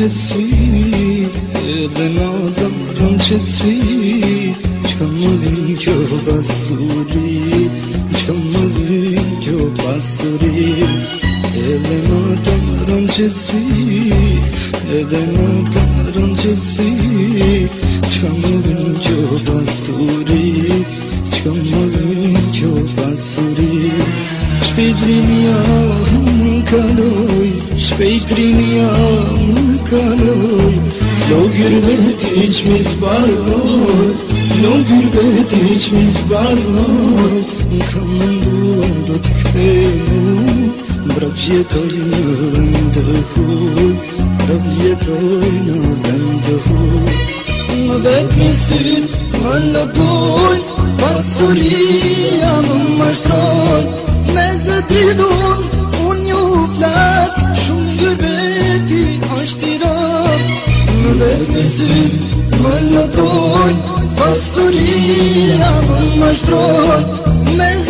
qëtësi Edhe na darën qëtësi Qka më vin kjo pasuri Qka më vin kjo pasuri Edhe na darën qëtësi Edhe na darën qëtësi Shpejt rinja më kaloj Lo gürbet içmiş barloj Lo gürbet içmiş barloj Kamın duanda tıktenim Brak jetojnë të huj Brak jetojnë vend të huj. Më vetë mi syt, më në tuj Pasuria më mashtroj Me zëtridun Mërët e sytë më në tojnë më më shtrojnë Me zë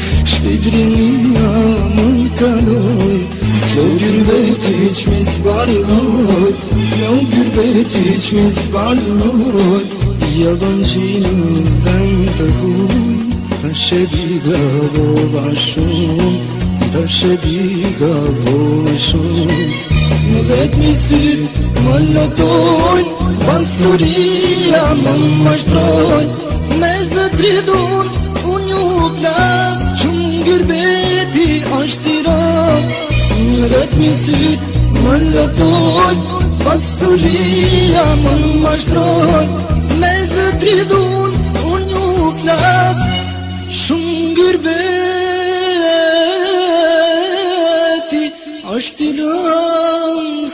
më ngova Zëndëm ti me helmova Zëndëm ti me helmova Shpejtrinja më kaloj Shpejtrinja më kaloj Flogër veti që mi zbarloj Flogër veti që mi zbarloj عشتيرات مرات نسيت مرة طول بصرية من مشترات ماذا تريدون ونيوك ناس شنقر بيتي عشتيرات